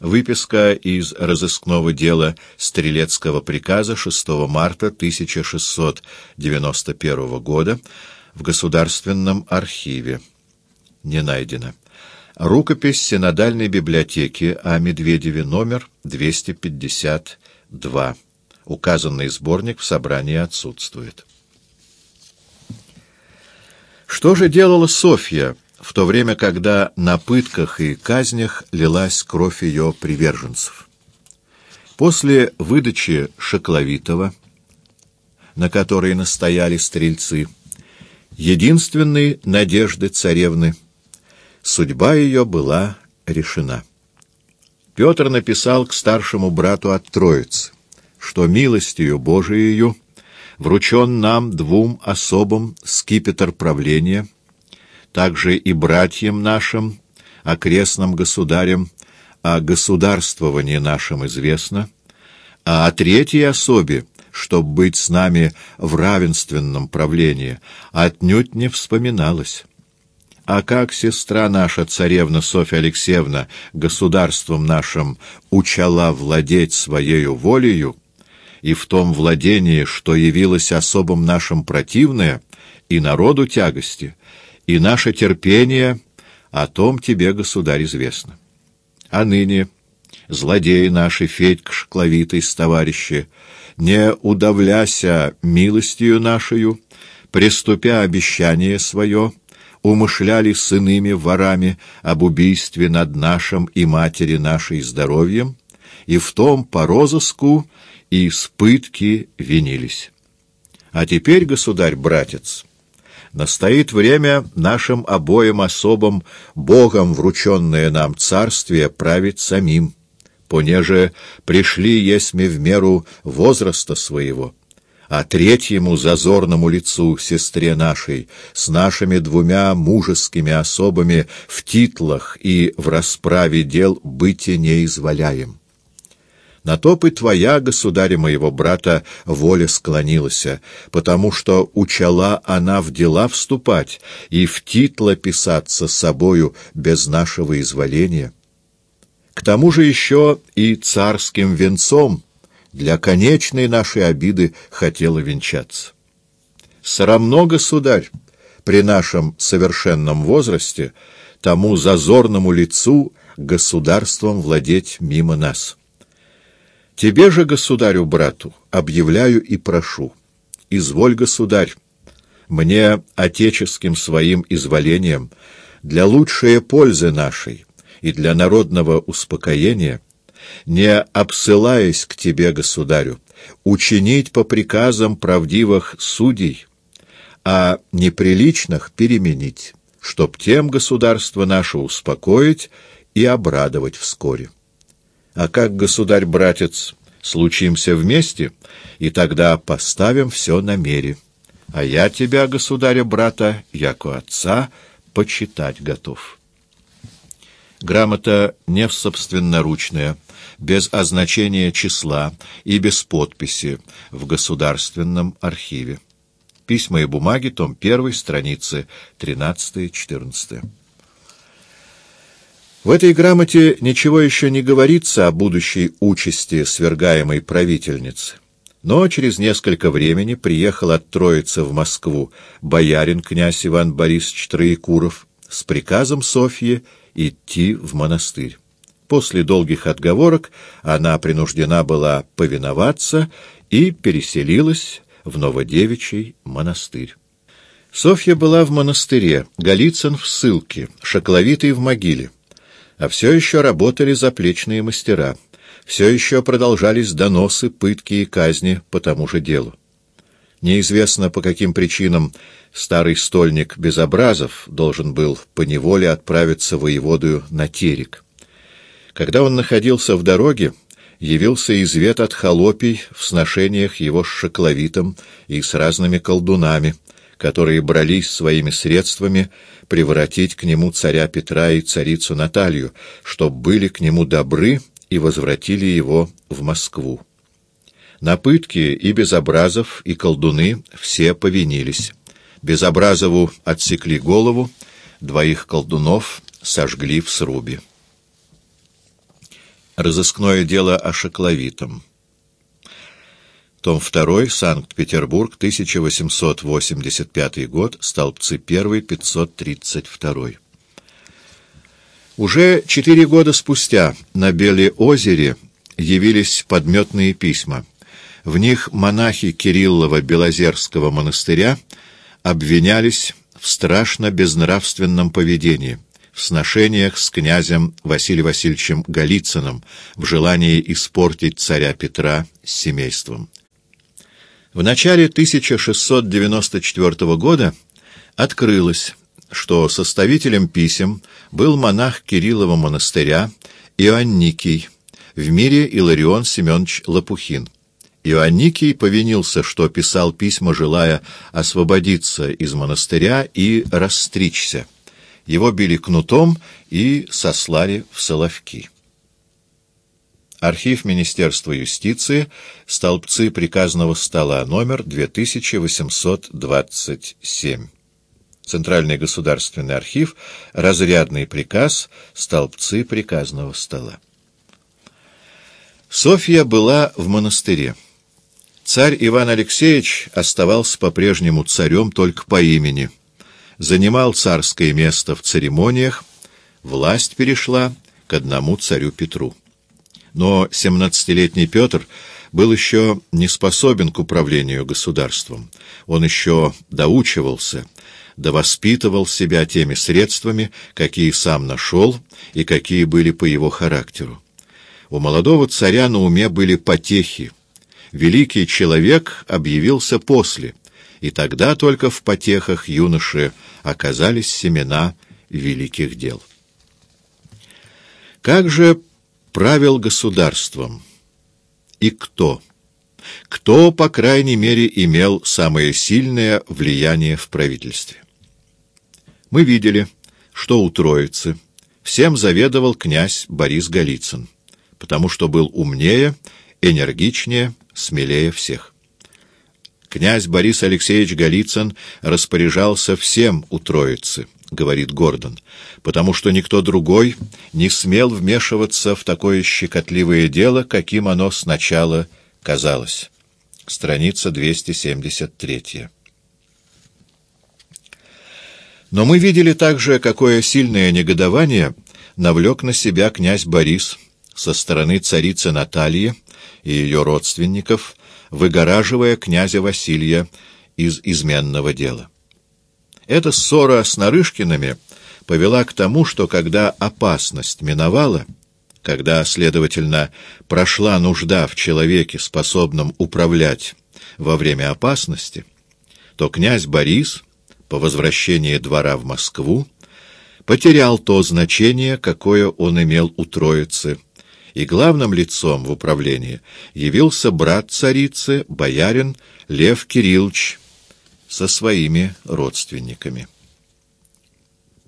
Выписка из разыскного дела Стрелецкого приказа 6 марта 1691 года в Государственном архиве. Не найдено. Рукопись Синодальной библиотеки о Медведеве номер 252. Указанный сборник в собрании отсутствует. Что же делала Софья? В то время, когда на пытках и казнях лилась кровь ее приверженцев. После выдачи Шокловитова, на которой настояли стрельцы, единственной надежды царевны, судьба ее была решена. Петр написал к старшему брату от Троицы, что милостью Божиею вручен нам двум особам скипетр правления — также и братьям нашим, окрестным государям, о государствовании нашем известно, а о третьей особе, чтобы быть с нами в равенственном правлении, отнюдь не вспоминалось. А как сестра наша, царевна Софья Алексеевна, государством нашим учала владеть своею волею, и в том владении, что явилось особым нашим противное, и народу тягости, и наше терпение о том тебе, государь, известно. А ныне, злодеи наши, Федька Шкловитый с товарищи, не удавляся милостью нашою, приступя обещание свое, умышляли с иными ворами об убийстве над нашим и матери нашей здоровьем, и в том по розыску и с пытки винились. А теперь, государь-братец, Настоит время нашим обоим особам, Богом врученное нам царствие, править самим, понеже пришли есме в меру возраста своего. А третьему зазорному лицу, сестре нашей, с нашими двумя мужескими особами в титлах и в расправе дел быть и не изволяем. На топ и твоя, государя моего брата, воля склонилась, потому что учала она в дела вступать и в титла писаться собою без нашего изволения. К тому же еще и царским венцом для конечной нашей обиды хотела венчаться. Срамно, государь, при нашем совершенном возрасте тому зазорному лицу государством владеть мимо нас». Тебе же, государю-брату, объявляю и прошу. Изволь, государь, мне, отеческим своим изволением, для лучшей пользы нашей и для народного успокоения, не обсылаясь к тебе, государю, учинить по приказам правдивых судей, а неприличных переменить, чтоб тем государство наше успокоить и обрадовать вскоре. А как, государь-братец, случимся вместе, и тогда поставим все на мере. А я тебя, государя-брата, яко отца, почитать готов. Грамота не собственноручная, без означения числа и без подписи в Государственном архиве. Письма и бумаги, том 1, страницы 13-14. В этой грамоте ничего еще не говорится о будущей участи свергаемой правительницы. Но через несколько времени приехал от Троицы в Москву боярин князь Иван Борисович Троекуров с приказом Софьи идти в монастырь. После долгих отговорок она принуждена была повиноваться и переселилась в Новодевичий монастырь. Софья была в монастыре, Голицын в ссылке, Шокловитый в могиле а все еще работали заплечные мастера, все еще продолжались доносы, пытки и казни по тому же делу. Неизвестно, по каким причинам старый стольник Безобразов должен был поневоле отправиться воеводою на Терек. Когда он находился в дороге, явился извет от холопий в сношениях его с шокловитом и с разными колдунами, которые брались своими средствами приворотить к нему царя Петра и царицу Наталью, чтоб были к нему добры и возвратили его в Москву. На пытки и Безобразов, и колдуны все повинились. Безобразову отсекли голову, двоих колдунов сожгли в срубе. Разыскное дело о Шакловитом. Том 2, Санкт-Петербург, 1885 год, столбцы 1, 532. Уже четыре года спустя на Беле-озере явились подметные письма. В них монахи Кириллова-Белозерского монастыря обвинялись в страшно безнравственном поведении, в сношениях с князем Василием Васильевичем Голицыным, в желании испортить царя Петра с семейством. В начале 1694 года открылось, что составителем писем был монах Кириллова монастыря Иоанникий, в мире Иларион Семенович Лопухин. Иоанникий повинился, что писал письма, желая освободиться из монастыря и расстричься. Его били кнутом и сослали в Соловки. Архив Министерства юстиции, столбцы приказного стола, номер 2827. Центральный государственный архив, разрядный приказ, столбцы приказного стола. Софья была в монастыре. Царь Иван Алексеевич оставался по-прежнему царем только по имени. Занимал царское место в церемониях, власть перешла к одному царю Петру. Но семнадцатилетний Петр был еще не способен к управлению государством. Он еще доучивался, довоспитывал себя теми средствами, какие сам нашел и какие были по его характеру. У молодого царя на уме были потехи. Великий человек объявился после, и тогда только в потехах юноши оказались семена великих дел. Как же правил государством. И кто? Кто, по крайней мере, имел самое сильное влияние в правительстве? Мы видели, что у Троицы всем заведовал князь Борис Голицын, потому что был умнее, энергичнее, смелее всех. Князь Борис Алексеевич Голицын распоряжался всем у Троицы — говорит Гордон, потому что никто другой не смел вмешиваться в такое щекотливое дело, каким оно сначала казалось. Страница 273. Но мы видели также, какое сильное негодование навлек на себя князь Борис со стороны царицы Натальи и ее родственников, выгораживая князя Василия из изменного дела. Эта ссора с Нарышкиными повела к тому, что когда опасность миновала, когда, следовательно, прошла нужда в человеке, способном управлять во время опасности, то князь Борис, по возвращении двора в Москву, потерял то значение, какое он имел у Троицы, и главным лицом в управлении явился брат царицы, боярин Лев Кириллович, со своими родственниками.